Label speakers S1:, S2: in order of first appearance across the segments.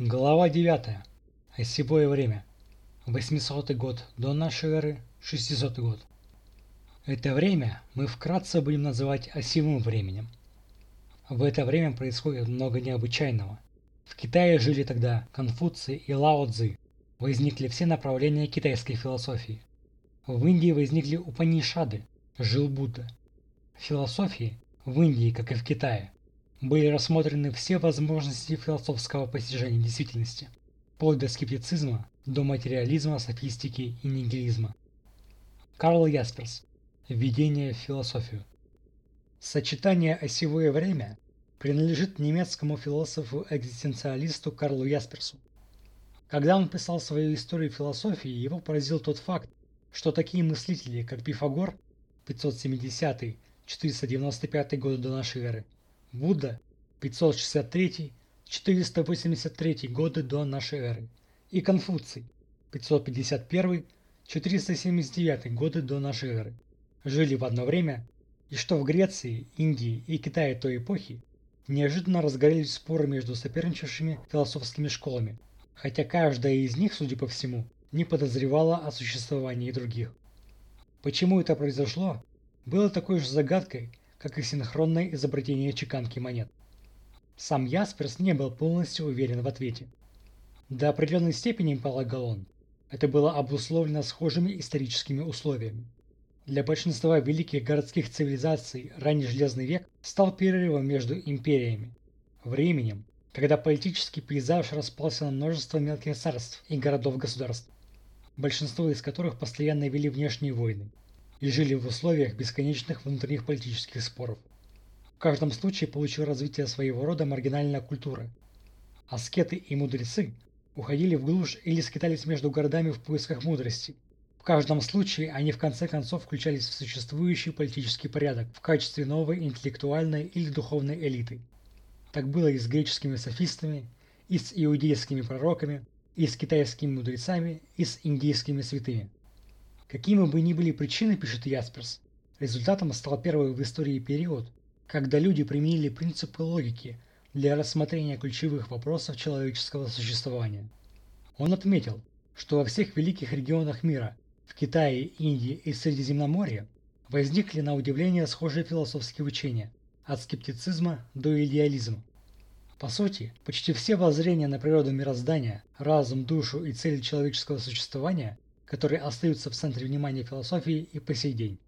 S1: Глава 9. Осевое время. 800 год до нашей эры, 600 год. Это время мы вкратце будем называть осевым временем. В это время происходит много необычайного. В Китае жили тогда Конфуций и Лао Цзы. Возникли все направления китайской философии. В Индии возникли Упанишады, жил Будда. Философии, в Индии, как и в Китае, были рассмотрены все возможности философского постижения действительности, вплоть до скептицизма, до материализма, софистики и нигилизма. Карл Ясперс. Введение в философию. Сочетание «осевое время» принадлежит немецкому философу-экзистенциалисту Карлу Ясперсу. Когда он писал свою историю философии, его поразил тот факт, что такие мыслители, как Пифагор 570-495 годы до нашей эры, Будда 563-483 годы до нашей эры. И Конфуций 551-479 годы до нашей эры. Жили в одно время и что в Греции, Индии и Китае той эпохи неожиданно разгорелись споры между соперничавшими философскими школами, хотя каждая из них, судя по всему, не подозревала о существовании других. Почему это произошло, было такой же загадкой, как и синхронное изобретение чеканки монет. Сам Ясперс не был полностью уверен в ответе. До определенной степени, полагал он, это было обусловлено схожими историческими условиями. Для большинства великих городских цивилизаций ранний Железный век стал перерывом между империями, временем, когда политический пейзаж распался на множество мелких царств и городов-государств, большинство из которых постоянно вели внешние войны, и жили в условиях бесконечных внутренних политических споров. В каждом случае получил развитие своего рода маргинальная культура. Аскеты и мудрецы уходили в глушь или скитались между городами в поисках мудрости. В каждом случае они в конце концов включались в существующий политический порядок в качестве новой интеллектуальной или духовной элиты. Так было и с греческими софистами, и с иудейскими пророками, и с китайскими мудрецами, и с индийскими святыми. Какими бы ни были причины, пишет Ясперс, результатом стал первый в истории период, когда люди применили принципы логики для рассмотрения ключевых вопросов человеческого существования. Он отметил, что во всех великих регионах мира, в Китае, Индии и Средиземноморье, возникли на удивление схожие философские учения, от скептицизма до идеализма. По сути, почти все воззрения на природу мироздания, разум, душу и цели человеческого существования которые остаются в центре внимания философии и по сей день.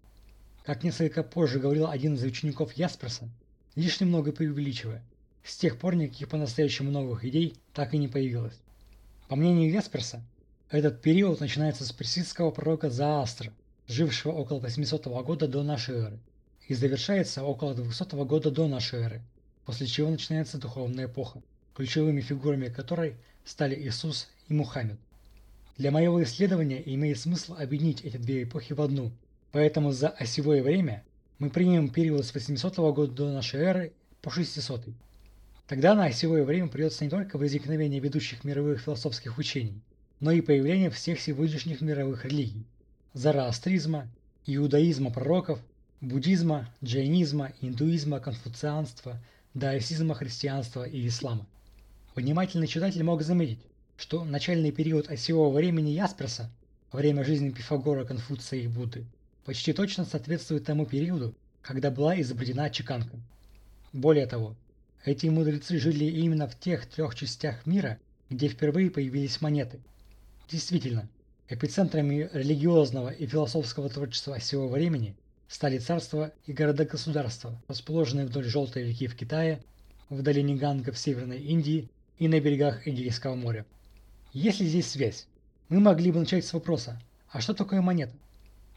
S1: Как несколько позже говорил один из учеников Ясперса, лишь немного преувеличивая, с тех пор никаких по-настоящему новых идей так и не появилось. По мнению Ясперса, этот период начинается с персидского пророка Заастра, жившего около 800 года до нашей эры, и завершается около 200 года до нашей эры, после чего начинается духовная эпоха, ключевыми фигурами которой стали Иисус и Мухаммед. Для моего исследования имеет смысл объединить эти две эпохи в одну, поэтому за осевое время мы примем период с 800 года до нашей эры по 600. Тогда на осевое время придется не только возникновение ведущих мировых философских учений, но и появление всех сегодняшних мировых религий – зороастризма, иудаизма пророков, буддизма, джайнизма, индуизма, конфуцианства, даосизма, христианства и ислама. Внимательный читатель мог заметить, что начальный период осевого времени Ясперса, время жизни Пифагора, Конфуция и Будды, почти точно соответствует тому периоду, когда была изобретена чеканка. Более того, эти мудрецы жили именно в тех трех частях мира, где впервые появились монеты. Действительно, эпицентрами религиозного и философского творчества всего времени стали царства и города-государства, расположенные вдоль Желтой реки в Китае, в долине Ганга в Северной Индии и на берегах Эгейского моря. Есть ли здесь связь? Мы могли бы начать с вопроса, а что такое монета?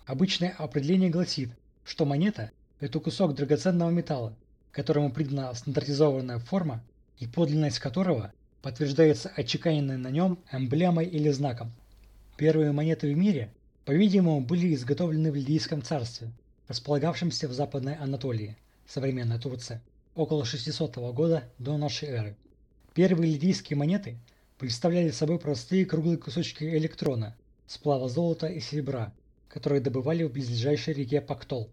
S1: Обычное определение гласит, что монета – это кусок драгоценного металла, которому придана стандартизованная форма и подлинность которого подтверждается отчеканенной на нем эмблемой или знаком. Первые монеты в мире, по-видимому, были изготовлены в Лидийском царстве, располагавшемся в Западной Анатолии, современной Турция, около 600 года до нашей эры. Первые лидийские монеты – представляли собой простые круглые кусочки электрона, сплава золота и серебра, которые добывали в близлежащей реке Пактол.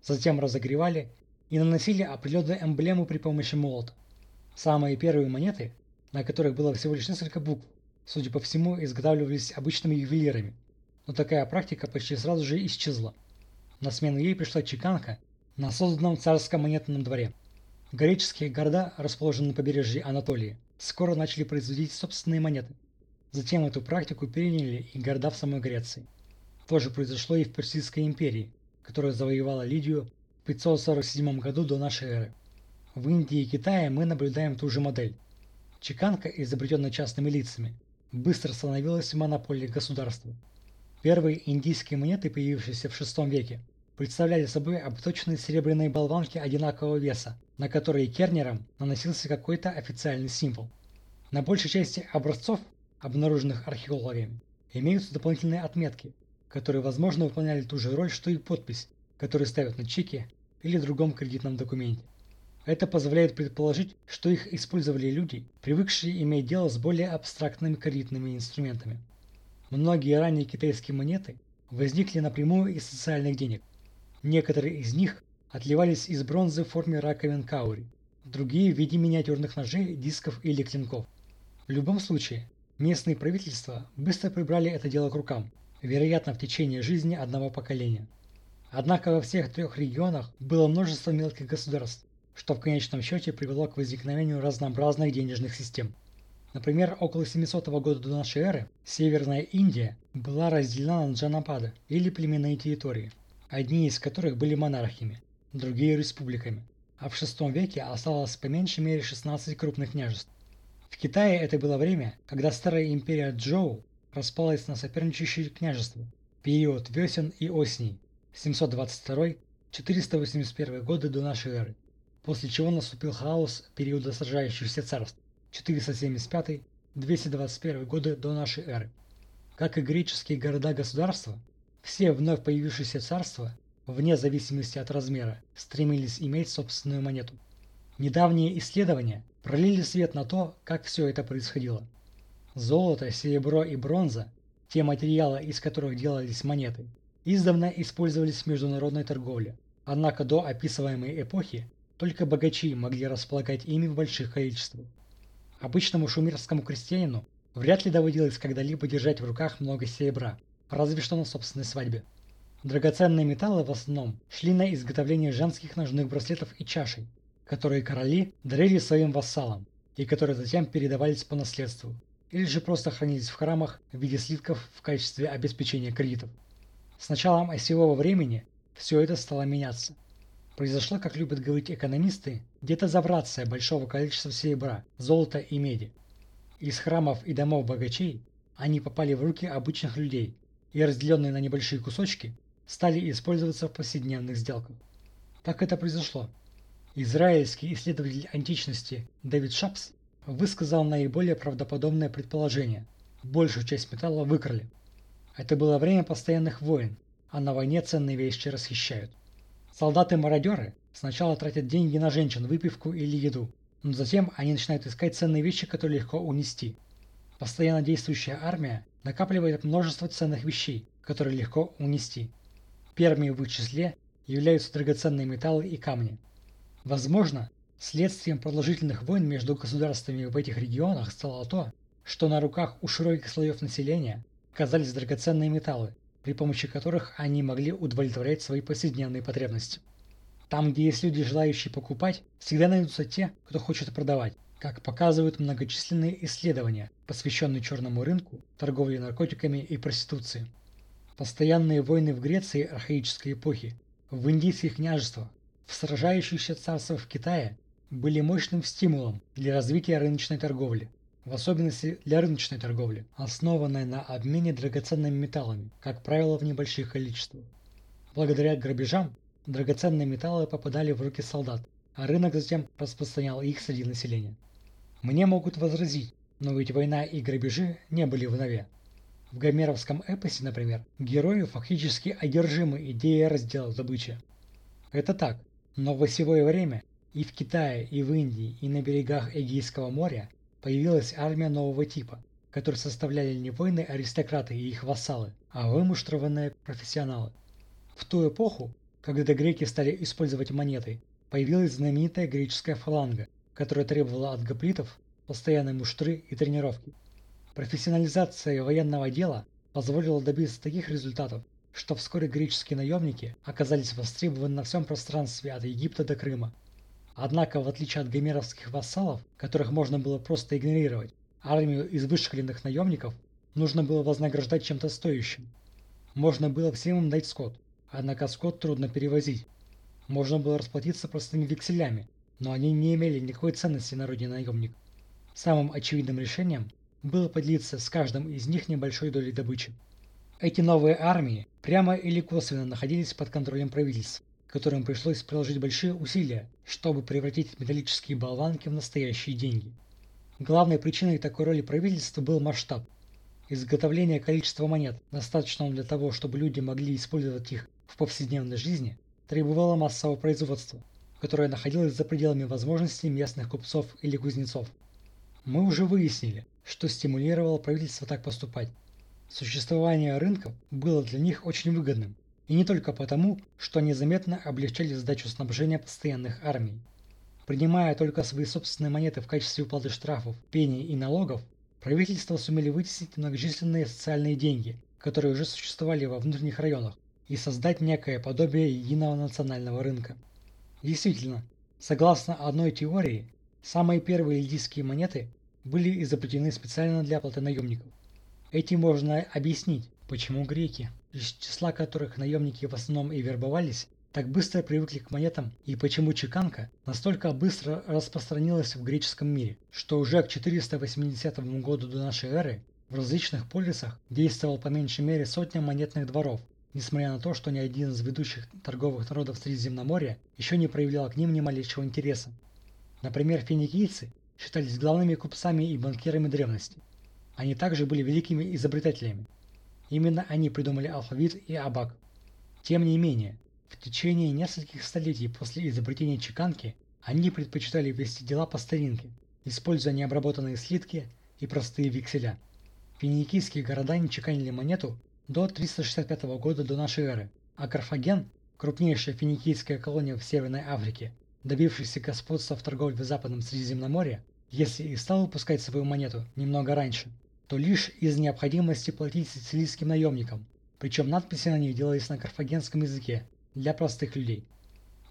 S1: Затем разогревали и наносили определенную эмблему при помощи молота. Самые первые монеты, на которых было всего лишь несколько букв, судя по всему, изготавливались обычными ювелирами. Но такая практика почти сразу же исчезла. На смену ей пришла чеканка на созданном царском монетном дворе. Греческие города, расположенные на побережье Анатолии, скоро начали производить собственные монеты. Затем эту практику переняли и города в самой Греции. То же произошло и в Персидской империи, которая завоевала Лидию в 547 году до нашей эры. В Индии и Китае мы наблюдаем ту же модель. Чеканка, изобретенная частными лицами, быстро становилась монополией государства. Первые индийские монеты, появившиеся в VI веке, представляли собой обточенные серебряные болванки одинакового веса, на которые кернером наносился какой-то официальный символ. На большей части образцов, обнаруженных археологами, имеются дополнительные отметки, которые, возможно, выполняли ту же роль, что и подпись, которую ставят на чеке или другом кредитном документе. Это позволяет предположить, что их использовали люди, привыкшие иметь дело с более абстрактными кредитными инструментами. Многие ранние китайские монеты возникли напрямую из социальных денег. Некоторые из них отливались из бронзы в форме раковин каури, другие в виде миниатюрных ножей, дисков или клинков. В любом случае, местные правительства быстро прибрали это дело к рукам, вероятно в течение жизни одного поколения. Однако во всех трех регионах было множество мелких государств, что в конечном счете привело к возникновению разнообразных денежных систем. Например, около 700 года до нашей эры Северная Индия была разделена на джанапады или племенные территории, одни из которых были монархиями, другие республиками, а в VI веке осталось по меньшей мере 16 крупных княжеств. В Китае это было время, когда старая империя Джоу распалась на соперничающие княжества, период весен и осеней 722-481 годы до нашей эры после чего наступил хаос периода сражающихся царств 475-221 годы до нашей эры. Как и греческие города-государства, все вновь появившиеся царства, вне зависимости от размера, стремились иметь собственную монету. Недавние исследования пролили свет на то, как все это происходило. Золото, серебро и бронза, те материалы, из которых делались монеты, издавна использовались в международной торговле. Однако до описываемой эпохи только богачи могли располагать ими в больших количествах. Обычному шумерскому крестьянину вряд ли доводилось когда-либо держать в руках много серебра, разве что на собственной свадьбе. Драгоценные металлы в основном шли на изготовление женских ножных браслетов и чашей, которые короли дарили своим вассалам и которые затем передавались по наследству, или же просто хранились в храмах в виде слитков в качестве обеспечения кредитов. С началом осевого времени все это стало меняться – Произошла, как любят говорить экономисты, детозаврация большого количества серебра, золота и меди. Из храмов и домов богачей они попали в руки обычных людей и, разделенные на небольшие кусочки, стали использоваться в повседневных сделках. Так это произошло. Израильский исследователь античности Дэвид Шапс высказал наиболее правдоподобное предположение. Большую часть металла выкрали. Это было время постоянных войн, а на войне ценные вещи расхищают. Солдаты-мародеры сначала тратят деньги на женщин, выпивку или еду, но затем они начинают искать ценные вещи, которые легко унести. Постоянно действующая армия накапливает множество ценных вещей, которые легко унести. Первыми в их числе являются драгоценные металлы и камни. Возможно, следствием продолжительных войн между государствами в этих регионах стало то, что на руках у широких слоев населения оказались драгоценные металлы, при помощи которых они могли удовлетворять свои повседневные потребности. Там, где есть люди, желающие покупать, всегда найдутся те, кто хочет продавать, как показывают многочисленные исследования, посвященные черному рынку, торговле наркотиками и проституции. Постоянные войны в Греции архаической эпохи, в индийских княжествах, в сражающихся царствах в Китае были мощным стимулом для развития рыночной торговли в особенности для рыночной торговли, основанной на обмене драгоценными металлами, как правило в небольших количествах. Благодаря грабежам драгоценные металлы попадали в руки солдат, а рынок затем распространял их среди населения. Мне могут возразить, но ведь война и грабежи не были в нове. В гомеровском эпосе, например, герои фактически одержимы идеей раздела добычи. Это так, но в осевое время и в Китае, и в Индии, и на берегах Эгейского моря появилась армия нового типа, которую составляли не воины-аристократы и их вассалы, а вымуштрованные профессионалы. В ту эпоху, когда греки стали использовать монеты, появилась знаменитая греческая фаланга, которая требовала от гоплитов постоянные муштры и тренировки. Профессионализация военного дела позволила добиться таких результатов, что вскоре греческие наемники оказались востребованы на всем пространстве от Египта до Крыма. Однако, в отличие от гомеровских вассалов, которых можно было просто игнорировать, армию из вышкаленных наемников нужно было вознаграждать чем-то стоящим. Можно было всем им дать скот, однако скот трудно перевозить. Можно было расплатиться простыми векселями, но они не имели никакой ценности на родине наемник. Самым очевидным решением было поделиться с каждым из них небольшой долей добычи. Эти новые армии прямо или косвенно находились под контролем правительств, которым пришлось приложить большие усилия, чтобы превратить металлические болванки в настоящие деньги. Главной причиной такой роли правительства был масштаб. Изготовление количества монет, достаточного для того, чтобы люди могли использовать их в повседневной жизни, требовало массового производства, которое находилось за пределами возможностей местных купцов или кузнецов. Мы уже выяснили, что стимулировало правительство так поступать. Существование рынков было для них очень выгодным, и не только потому, что они заметно облегчали задачу снабжения постоянных армий. Принимая только свои собственные монеты в качестве уплаты штрафов, пений и налогов, правительства сумели вытеснить многочисленные социальные деньги, которые уже существовали во внутренних районах, и создать некое подобие единого национального рынка. Действительно, согласно одной теории, самые первые лидийские монеты были изобретены специально для оплаты наемников. Этим можно объяснить, почему греки, из числа которых наемники в основном и вербовались, так быстро привыкли к монетам и почему чеканка настолько быстро распространилась в греческом мире, что уже к 480 году до нашей эры в различных полисах действовал по меньшей мере сотня монетных дворов, несмотря на то, что ни один из ведущих торговых народов Средиземноморья еще не проявлял к ним ни малейшего интереса. Например, финикийцы считались главными купцами и банкирами древности. Они также были великими изобретателями. Именно они придумали алфавит и абак. Тем не менее, в течение нескольких столетий после изобретения чеканки они предпочитали вести дела по старинке, используя необработанные слитки и простые векселя. Финикийские города не чеканили монету до 365 года до нашей эры, а Карфаген, крупнейшая финикийская колония в Северной Африке, добившийся господства в торговле в Западном Средиземноморье, если и стал выпускать свою монету немного раньше, то лишь из необходимости платить сицилийским наемникам, причем надписи на них делались на карфагенском языке для простых людей.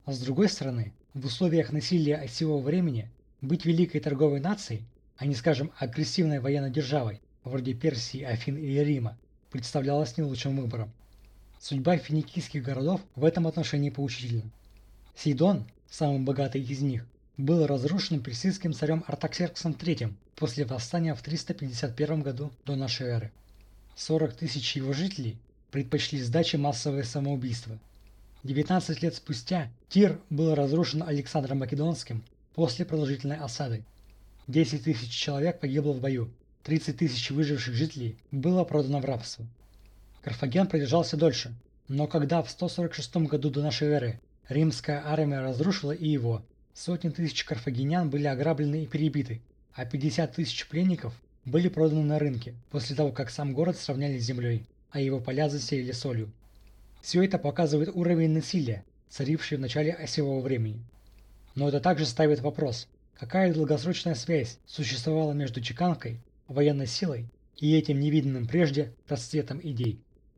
S1: А с другой стороны, в условиях насилия осевого времени быть великой торговой нацией, а не скажем агрессивной военной державой, вроде Персии, Афин или Рима, представлялось не лучшим выбором. Судьба финикийских городов в этом отношении поучительна. Сидон, самый богатый из них, был разрушен персидским царем Артаксерксом III после восстания в 351 году до нашей эры. 40 тысяч его жителей предпочли сдаче массовое самоубийство. 19 лет спустя Тир был разрушен Александром Македонским после продолжительной осады. 10 тысяч человек погибло в бою, 30 тысяч выживших жителей было продано в рабство. Карфаген продержался дольше, но когда в 146 году до нашей эры римская армия разрушила и его, сотни тысяч карфагенян были ограблены и перебиты, а 50 тысяч пленников были проданы на рынке после того, как сам город сравняли с землей, а его поля засеяли солью. Все это показывает уровень насилия, царивший в начале осевого времени. Но это также ставит вопрос, какая долгосрочная связь существовала между чеканкой, военной силой и этим невиданным прежде расцветом идей.